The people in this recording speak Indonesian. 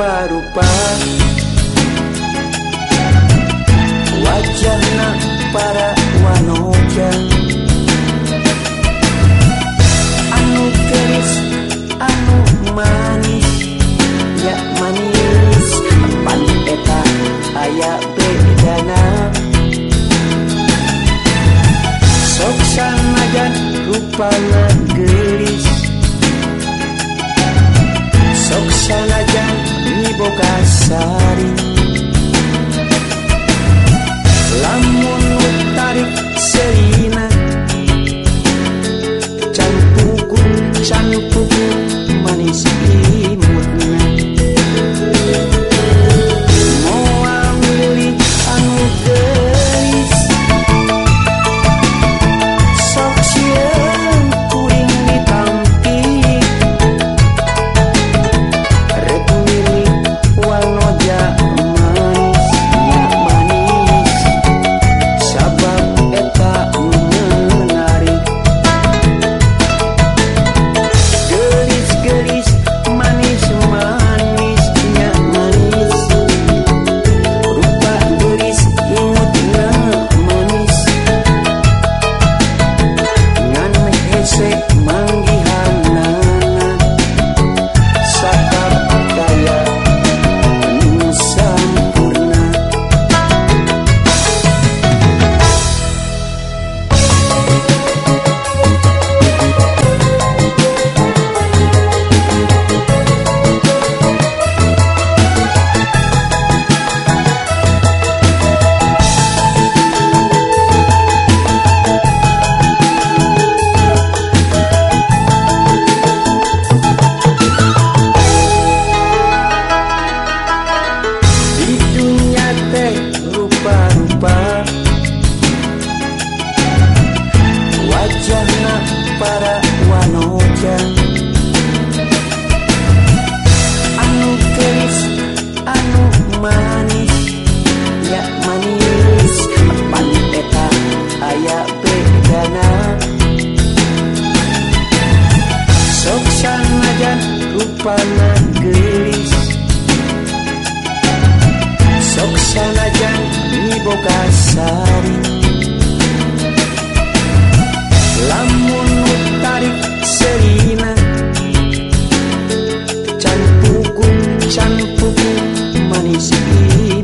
rupa-rupa. Wajahnya para wanoja Anu keris, anu manis. Ya manis, pan eta ayak bedana. Sok sanajan rupana gelis. casar he